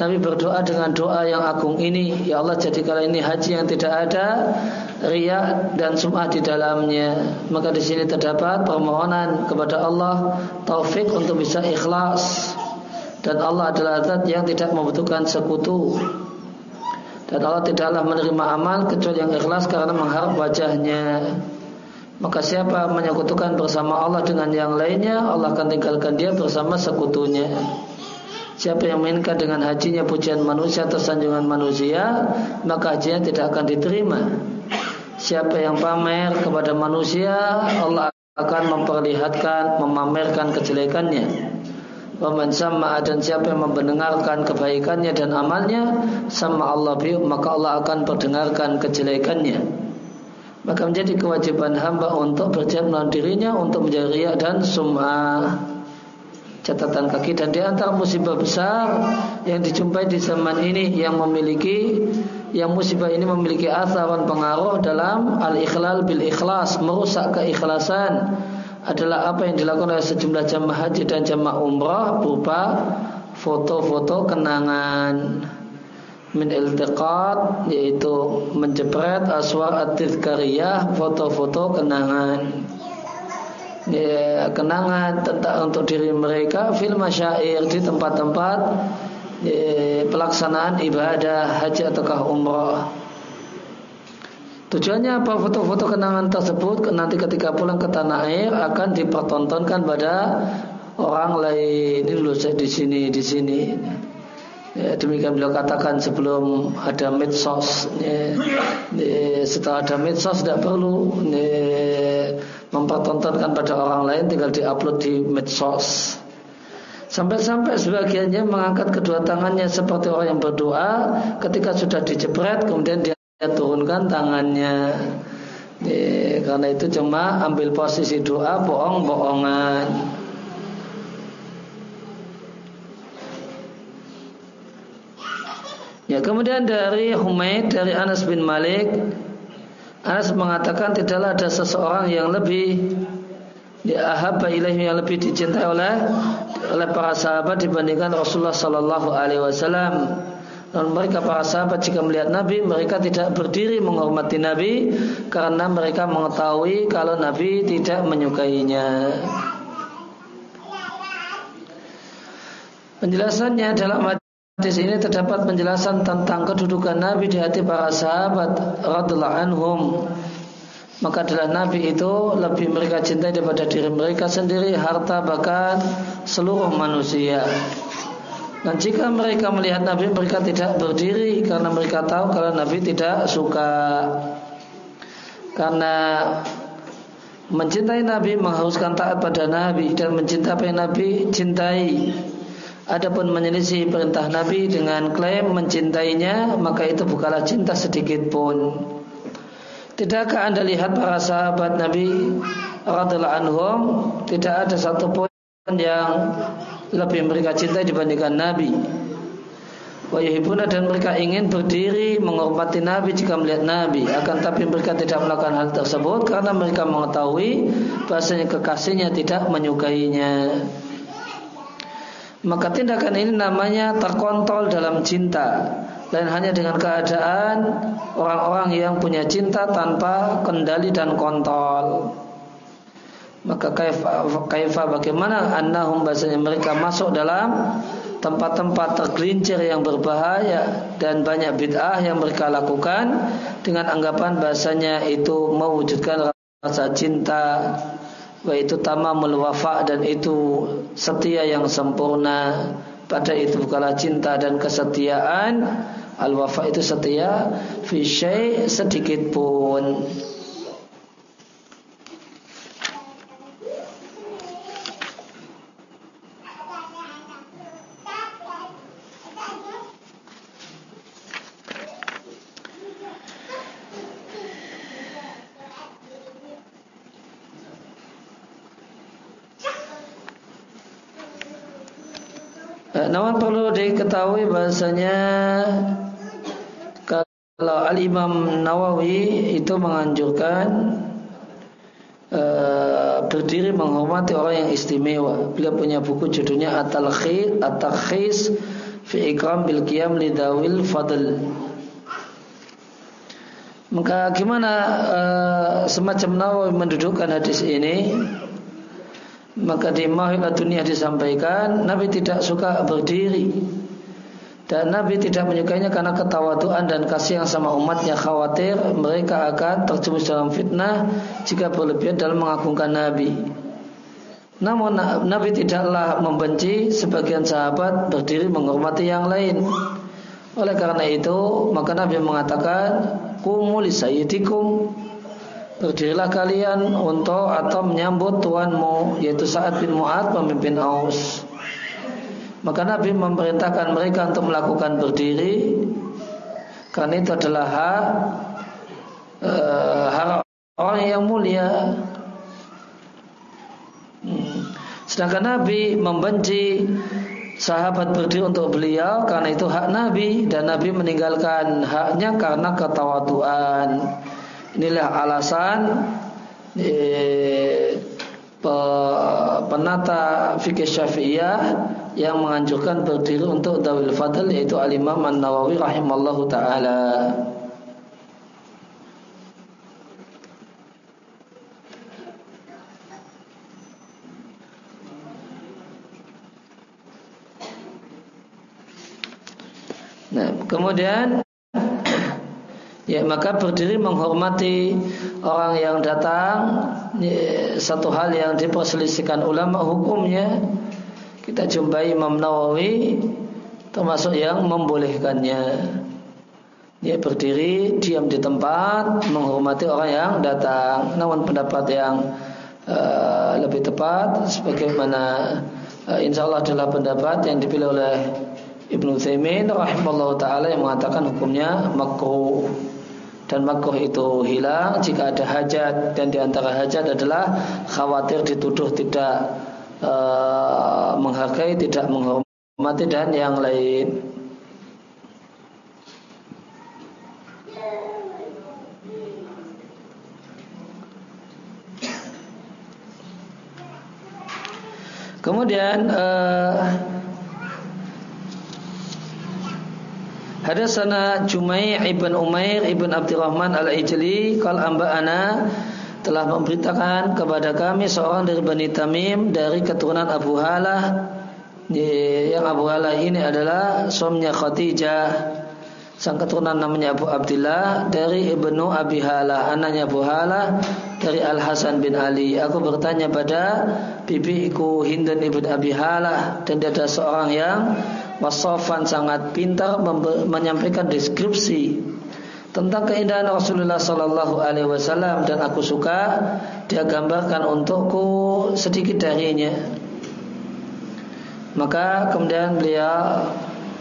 Nabi berdoa dengan doa yang agung ini, ya Allah jadikanlah ini haji yang tidak ada riak dan sum'ah di dalamnya. Maka di sini terdapat permohonan kepada Allah taufik untuk bisa ikhlas. Dan Allah adalah zat yang tidak membutuhkan sekutu. Dan Allah tidaklah menerima amal kecuali yang ikhlas karena mengharap wajahnya. Maka siapa menyekutukan bersama Allah dengan yang lainnya, Allah akan tinggalkan dia bersama sekutunya. Siapa yang mainkan dengan hajinya pujian manusia atau sanjungan manusia Maka hajinya tidak akan diterima. Siapa yang pamer kepada manusia Allah akan memperlihatkan Memamerkan kejelekannya. Waman sama dan siapa yang mendengarkan kebaikannya dan amalnya Sama Allah biu maka Allah akan perdengarkan kejelekannya. Maka menjadi kewajiban hamba untuk berjam dirinya Untuk menjadi riak dan sum'ah catatan kaki. Dan di antara musibah besar yang dijumpai di zaman ini yang memiliki yang musibah ini memiliki asaran pengaruh dalam al-ikhlal bil ikhlas merusak keikhlasan adalah apa yang dilakukan oleh sejumlah jamaah haji dan jamaah umrah berupa foto-foto kenangan. Min iltiqat yaitu menjepret aswar at-tizkariyah foto-foto kenangan ya, kenangan tentang untuk diri mereka film syair di tempat-tempat e, pelaksanaan ibadah haji ataukah umrah. Tujuannya apa foto-foto kenangan tersebut nanti ketika pulang ke tanah air akan dipertontonkan pada orang lain. Ini dulu saya di sini di sini. Ya, demikian beliau katakan sebelum ada medsos. Ya, ya, setelah ada medsos tidak perlu ya, mempertontonkan pada orang lain, tinggal diupload di medsos. Sampai-sampai sebagiannya mengangkat kedua tangannya seperti orang yang berdoa ketika sudah dijebret kemudian dia turunkan tangannya. Ya, karena itu cuma ambil posisi doa bohong-bohongan. Ya, kemudian dari Humaid dari Anas bin Malik Anas mengatakan tidaklah ada seseorang yang lebih ya ahabba ilahi yang lebih dicintai oleh oleh para sahabat dibandingkan Rasulullah sallallahu alaihi wasallam. Dan mereka para sahabat jika melihat Nabi mereka tidak berdiri menghormati Nabi karena mereka mengetahui kalau Nabi tidak menyukainya. Penjelasannya dalam Hadis ini terdapat penjelasan tentang kedudukan Nabi di hati para sahabat radhiallahu anhum. Maka adalah Nabi itu lebih mereka cintai daripada diri mereka sendiri, harta bahkan seluruh manusia. Dan jika mereka melihat Nabi mereka tidak berdiri karena mereka tahu kalau Nabi tidak suka. Karena mencintai Nabi mengharuskan taat pada Nabi dan mencintai Nabi cintai. Adapun menyelisih perintah Nabi dengan klaim mencintainya, maka itu bukanlah cinta sedikit pun. Tidakkah anda lihat para sahabat Nabi radhiallahu anhum tidak ada satu pun yang lebih mereka cintai dibandingkan Nabi. Wayuhibuna dan mereka ingin berdiri menghormati Nabi jika melihat Nabi. Akan tapi mereka tidak melakukan hal tersebut karena mereka mengetahui bahasanya kekasihnya tidak menyukainya. Maka tindakan ini namanya terkontrol dalam cinta. Dan hanya dengan keadaan orang-orang yang punya cinta tanpa kendali dan kontrol. Maka kaifa bagaimana? Annahum bahasanya mereka masuk dalam tempat-tempat tergelincir yang berbahaya dan banyak bid'ah yang mereka lakukan dengan anggapan bahasanya itu mewujudkan rasa cinta yaitu tamamul wafa dan itu setia yang sempurna. Pada itu bukanlah cinta dan kesetiaan. Al wafa itu setia. Fi sedikit pun namun perlu diketahui bahasanya kalau Al Imam Nawawi itu menganjurkan uh, berdiri menghormati orang yang istimewa. Beliau punya buku judulnya At-Talkhis At-Takhis fi Ikram bil Qiyam lidawil Fadl. Maka gimana uh, semacam Nawawi mendudukkan hadis ini? Maka di Mahil dunia disampaikan Nabi tidak suka berdiri dan Nabi tidak menyukainya karena ketawaduan dan kasih yang sama umatnya khawatir mereka akan terjerumus dalam fitnah jika berlebihan dalam mengagungkan Nabi. Namun Nabi tidaklah membenci sebagian sahabat berdiri menghormati yang lain. Oleh karena itu, maka Nabi mengatakan, "Kumu li sayyidikum." Berdirilah kalian untuk atau menyambut tuanmu yaitu Sa'ad bin Mu'ad pemimpin Aus. Maka Nabi memerintahkan mereka untuk melakukan berdiri karena itu adalah hak uh, hak orang yang mulia. Hmm. Sedangkan Nabi membenci sahabat berdiri untuk beliau karena itu hak Nabi dan Nabi meninggalkan haknya karena ketawaduan. Inilah alasan eh, penata fikih syafi'iyah yang menganjurkan berdiri untuk dawil fadl yaitu al-imam an-nawawi rahimallahu ta'ala. Kemudian ya maka berdiri menghormati orang yang datang ya, satu hal yang diperselisihkan ulama hukumnya. Kita jumpai Imam Nawawi termasuk yang membolehkannya. Dia berdiri diam di tempat menghormati orang yang datang. Namun pendapat yang uh, lebih tepat sebagaimana uh, insya Allah adalah pendapat yang dipilih oleh Ibnu Taimin rahimahullah taala yang mengatakan hukumnya makruh dan makruh itu hilang jika ada hajat dan di antara hajat adalah khawatir dituduh tidak uh, menghargai, tidak menghormati dan yang lain. Kemudian uh, Hadasana Jumai ibn Umair ibn Abdurrahman al-Ijli kal amba'ana telah memberitakan kepada kami seorang dari Bani Tamim dari keturunan Abu Halah. Yang Abu Halah ini adalah suaminya Khadijah. Sang keturunan namanya Abu Abdullah dari Ibnu Abi Halah. Anaknya Abu Halah dari Al Hasan bin Ali. Aku bertanya pada bibiku Hindun ibn Abi Halah. Dan dia adalah seorang yang wasofan sangat pintar menyampaikan deskripsi tentang keindahan Rasulullah Sallallahu Alaihi Wasallam dan aku suka dia gambarkan untukku sedikit darinya. Maka kemudian beliau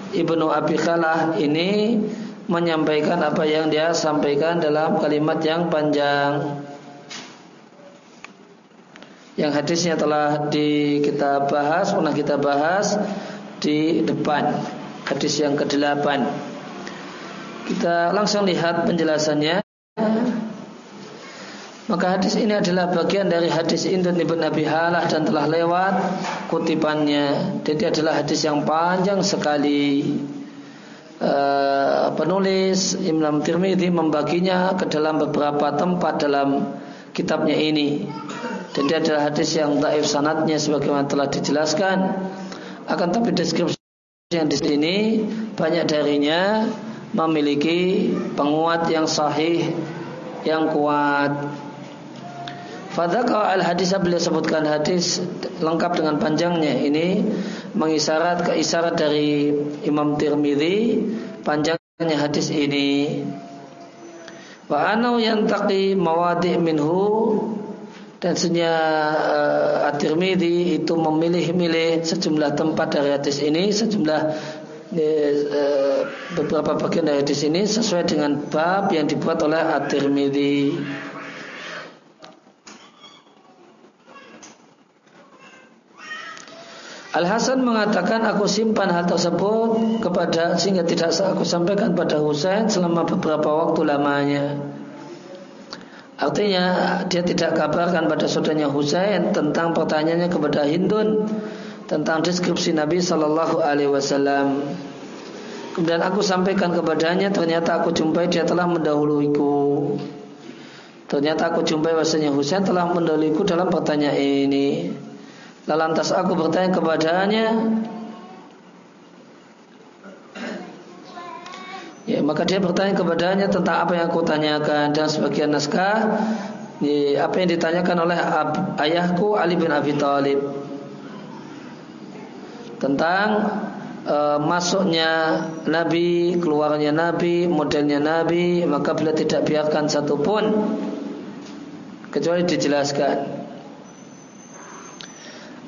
Ibnu Abi Khalah ini menyampaikan apa yang dia sampaikan dalam kalimat yang panjang. Yang hadisnya telah di kita bahas, pernah kita bahas di depan hadis yang ke-8 kita langsung lihat penjelasannya. Maka hadis ini adalah bagian dari hadis Indun ibn Abi Halah dan telah lewat kutipannya. Jadi adalah hadis yang panjang sekali. Uh, penulis Imam Tirmidzi membaginya ke dalam beberapa tempat dalam kitabnya ini. Dan dia adalah hadis yang taif sanatnya sebagaimana telah dijelaskan akan tapi deskripsi yang di sini banyak darinya memiliki penguat yang sahih yang kuat. Fadhaka al hadis beliau sebutkan hadis lengkap dengan panjangnya ini mengisyarat ke isyarat dari Imam Tirmidzi panjangnya hadis ini. Wa anau yantaqi mawadi' minhu dan sebenarnya uh, At-Tirmidzi itu memilih-milih sejumlah tempat dari hadis ini, sejumlah uh, beberapa bagian dari hadis ini sesuai dengan bab yang dibuat oleh At-Tirmidzi. Al Hasan mengatakan aku simpan hal tersebut kepada sehingga tidak aku sampaikan pada Husain selama beberapa waktu lamanya. Artinya dia tidak kabarkan pada saudaranya Husain tentang pertanyaannya kepada Hindun tentang deskripsi Nabi Shallallahu Alaihi Wasallam. Kemudian aku sampaikan kepadanya, ternyata aku jumpai dia telah mendahuluiku. Ternyata aku jumpai bahasanya Husain telah mendahuluiku dalam pertanyaan ini. Lantas aku bertanya kepadanya, Ya, maka dia bertanya kepadanya tentang apa yang aku tanyakan. Dan sebagian naskah ya, apa yang ditanyakan oleh ayahku Ali bin Abi Thalib. Tentang e, masuknya Nabi, keluarnya Nabi, modelnya Nabi, maka bila tidak biarkan satupun. Kecuali dijelaskan.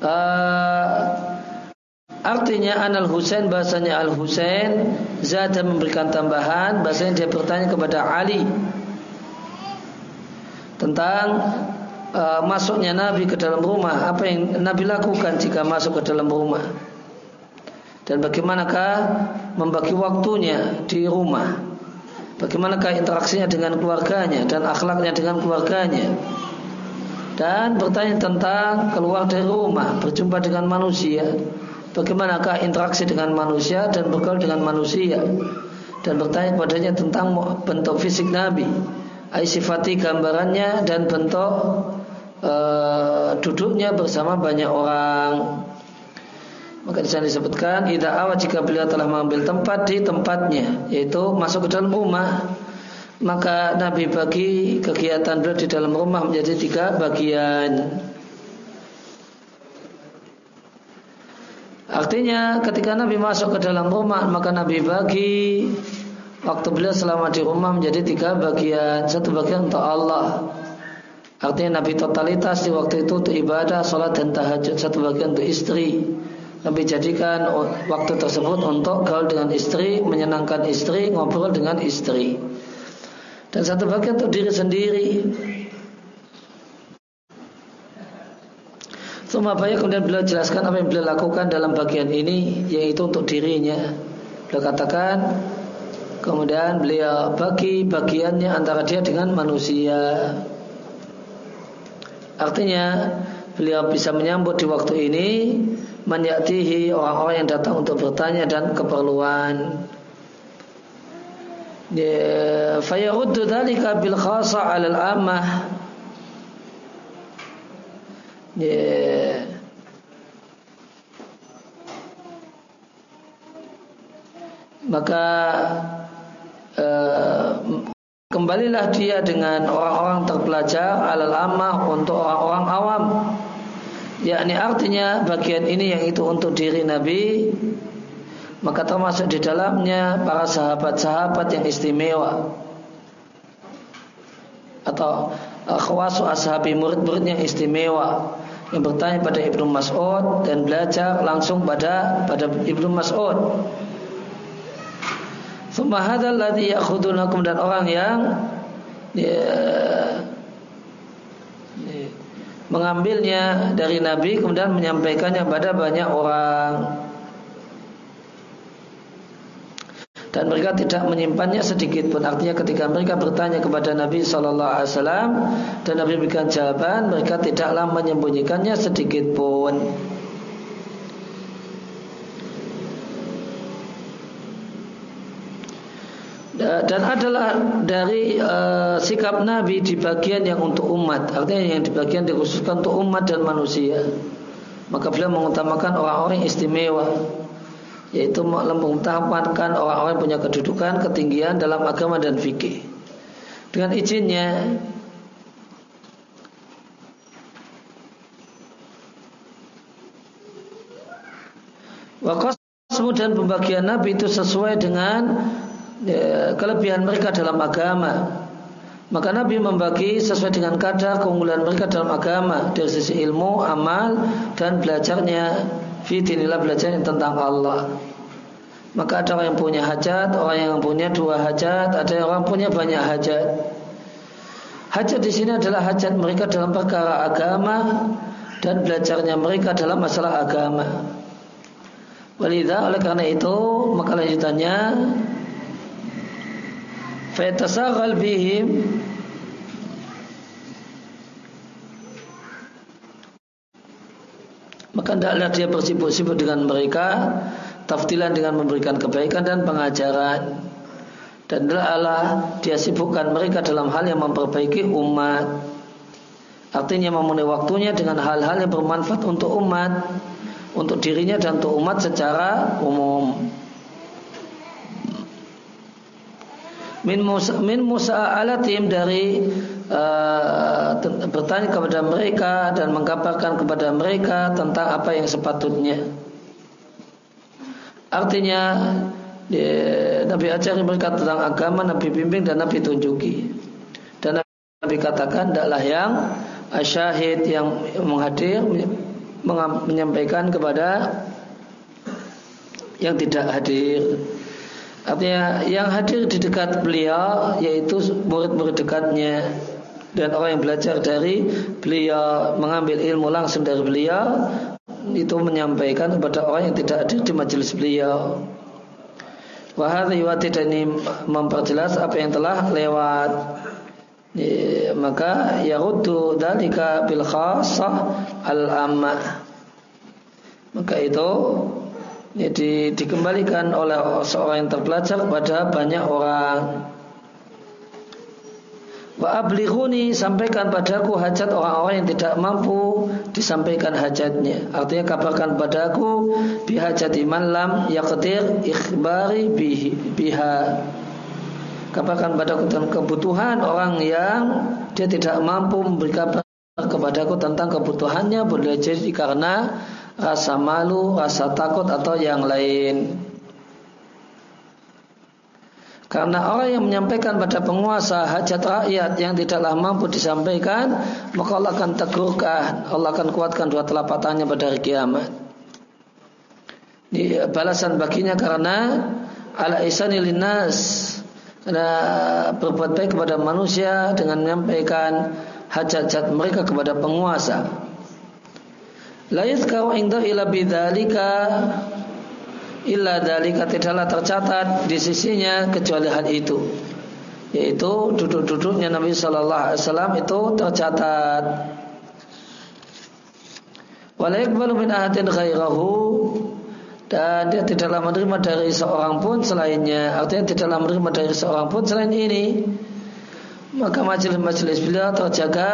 E, Artinya Anal Husain bahasanya Al Husain Zada memberikan tambahan bahasanya dia bertanya kepada Ali tentang uh, masuknya Nabi ke dalam rumah. Apa yang Nabi lakukan jika masuk ke dalam rumah? Dan bagaimanakah membagi waktunya di rumah? Bagaimanakah interaksinya dengan keluarganya dan akhlaknya dengan keluarganya? Dan bertanya tentang keluar dari rumah berjumpa dengan manusia bagaimanakah interaksi dengan manusia dan bergaul dengan manusia dan bertanya padanya tentang bentuk fisik Nabi sifati gambarannya dan bentuk uh, duduknya bersama banyak orang Maka di sana disebutkan ida awat jika beliau telah mengambil tempat di tempatnya, yaitu masuk ke dalam rumah. Maka Nabi bagi kegiatan beliau di dalam rumah menjadi tiga bagian. Artinya ketika Nabi masuk ke dalam rumah maka Nabi bagi waktu beliau selama di rumah menjadi tiga bagian. Satu bagian untuk Allah. Artinya Nabi totalitas di waktu itu untuk ibadah, sholat dan tahajud. Satu bagian untuk istri. Nabi jadikan waktu tersebut untuk gaul dengan istri, menyenangkan istri, ngobrol dengan istri. Dan satu bagian untuk diri sendiri. Semua banyak kemudian beliau jelaskan apa yang beliau lakukan dalam bagian ini yaitu untuk dirinya. Beliau katakan kemudian beliau bagi bagiannya antara dia dengan manusia. Artinya beliau bisa menyambut di waktu ini menyaktihi orang-orang yang datang untuk bertanya dan keperluan. Ya, fayaruddu dhalika bil khasa 'ala al-ammah. Ya. Maka uh, kembalilah dia dengan orang-orang terpelajar alal amah untuk orang-orang awam. Yakni artinya bagian ini yang itu untuk diri Nabi. Maka termasuk di dalamnya para sahabat-sahabat yang istimewa. Atau uh, khawasu ashabi murid-murid yang istimewa yang bertanya pada Ibnu Mas'ud dan belajar langsung pada pada Ibnu Mas'ud. Thumma hadzal ladzi ya'khudunakum dan orang yang ya, mengambilnya dari Nabi kemudian menyampaikannya pada banyak orang dan mereka tidak menyimpannya sedikit pun. Artinya ketika mereka bertanya kepada Nabi Shallallahu Alaihi Wasallam dan Nabi berikan jawaban mereka tidaklah menyembunyikannya sedikit pun. Dan adalah dari uh, sikap Nabi di bagian yang untuk umat. Artinya yang di bagian dikhususkan untuk umat dan manusia. Maka beliau mengutamakan orang-orang istimewa yaitu mengutamakan orang-orang punya kedudukan ketinggian dalam agama dan fikih dengan izinnya Wakas dan pembagian Nabi itu sesuai dengan ya, kelebihan mereka dalam agama. Maka Nabi membagi sesuai dengan kadar keunggulan mereka dalam agama dari sisi ilmu, amal dan belajarnya fitinilah belajarnya tentang Allah. Maka ada orang yang punya hajat, orang yang punya dua hajat, ada yang orang punya banyak hajat. Hajat di sini adalah hajat mereka dalam perkara agama dan belajarnya mereka dalam masalah agama. Walidah oleh karena itu maka lanjutannya Fayatasaghal bihim Maka tidaklah dia bersibuk-sibuk dengan mereka Taftilan dengan memberikan kebaikan dan pengajaran. Dan Allah dia sibukkan mereka dalam hal yang memperbaiki umat. Artinya memenuhi waktunya dengan hal-hal yang bermanfaat untuk umat Untuk dirinya dan untuk umat secara umum min musa, min alatim dari uh, bertanya kepada mereka dan mengkabarkan kepada mereka tentang apa yang sepatutnya. Artinya ya, Nabi ajari mereka tentang agama, Nabi bimbing dan Nabi tunjuki. Dan Nabi katakan tidaklah yang syahid yang menghadir menyampaikan kepada yang tidak hadir. Artinya yang hadir di dekat beliau yaitu murid-murid dekatnya dan orang yang belajar dari beliau mengambil ilmu langsung dari beliau itu menyampaikan kepada orang yang tidak hadir di majelis beliau. Wahai dan memperjelas apa yang telah lewat. Ya, maka yarudu dalika bil khasah al amma. Maka itu jadi dikembalikan oleh seorang yang terpelajar kepada banyak orang. Wa ablighuni sampaikan padaku hajat orang-orang yang tidak mampu disampaikan hajatnya. Artinya kabarkan padaku bihajati man lam yaqdir ikhbari biha. Kabarkan padaku tentang kebutuhan orang yang dia tidak mampu memberi kabar kepadaku tentang kebutuhannya boleh jadi karena rasa malu, rasa takut atau yang lain. Karena orang yang menyampaikan pada penguasa hajat rakyat yang tidaklah mampu disampaikan, maka Allah akan tegurkan, Allah akan kuatkan dua telapak tangannya pada hari kiamat. Ini balasan baginya karena ala isani linnas karena berbuat baik kepada manusia dengan menyampaikan hajat-hajat mereka kepada penguasa. La yuzkaru inda ila bidzalika illa dalika tidaklah tercatat di sisinya kecuali hal itu yaitu duduk-duduknya Nabi Shallallahu Alaihi Wasallam itu tercatat. Walaikbalu min ahadin ghairahu dan dia tidaklah menerima dari seorang pun selainnya artinya tidaklah menerima dari seorang pun selain ini. Maka majelis-majelis beliau terjaga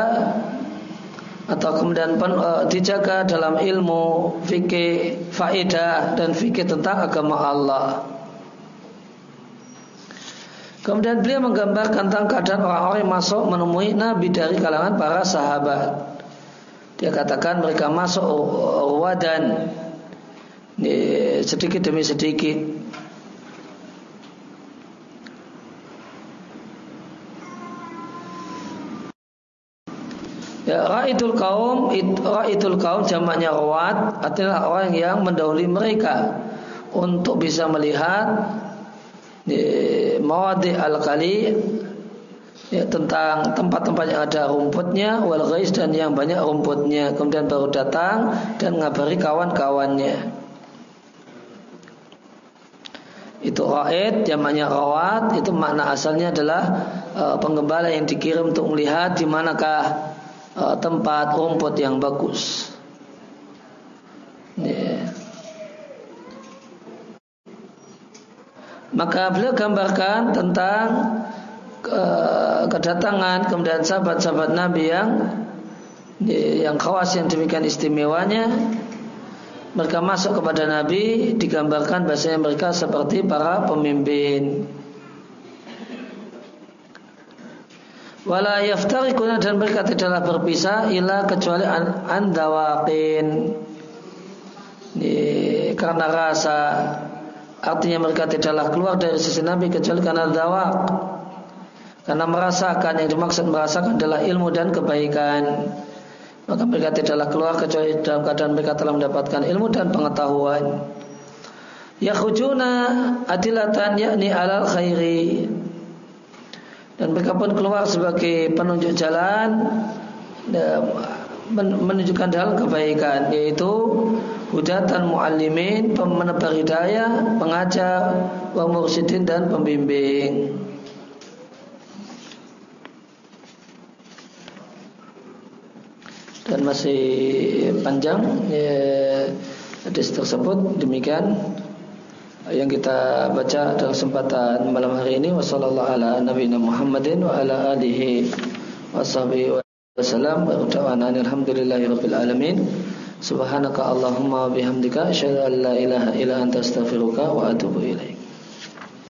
atau kemudian pen, uh, dijaga dalam ilmu fikih faedah dan fikih tentang agama Allah. Kemudian beliau menggambarkan tentang keadaan orang-orang yang masuk menemui Nabi dari kalangan para sahabat. Dia katakan mereka masuk wadan sedikit demi sedikit Ya, raitul kaum, raitul kaum jamaknya rawat adalah orang yang mendahului mereka untuk bisa melihat mawadi al-kali ya, tentang tempat-tempat yang ada rumputnya wal ghais dan yang banyak rumputnya. Kemudian baru datang dan ngabari kawan-kawannya. Itu raid jamaknya rawat itu makna asalnya adalah uh, penggembala yang dikirim untuk melihat di manakah uh, tempat rumput yang bagus. Yeah. Maka beliau gambarkan tentang uh, kedatangan kemudian sahabat-sahabat Nabi yang yang khawas yang demikian istimewanya mereka masuk kepada Nabi digambarkan bahasanya mereka seperti para pemimpin wala yaftariquna dan mereka tidaklah berpisah ila kecuali an, andawaqin karena rasa artinya mereka tidaklah keluar dari sisi Nabi kecuali karena dawaq. Karena merasakan yang dimaksud merasakan adalah ilmu dan kebaikan. Maka mereka tidaklah keluar kecuali dalam keadaan mereka telah mendapatkan ilmu dan pengetahuan. Yakhrujuna adilatan yakni alal khairi dan mereka pun keluar sebagai penunjuk jalan menunjukkan hal kebaikan yaitu hudatan muallimin menebar hidayah pengajar wa mursyidin dan pembimbing. Dan masih panjang ya, hadis tersebut. Demikian yang kita baca dalam kesempatan malam hari ini. Wasallallahu ala nabiyina Muhammadin wa ala alihi washabihi wasallam wa ta'ala alhamdulillahi rabbil alamin. Subhanaka allahumma bihamdika asyhadu an la ilaha illa anta astaghfiruka wa atubu ilaik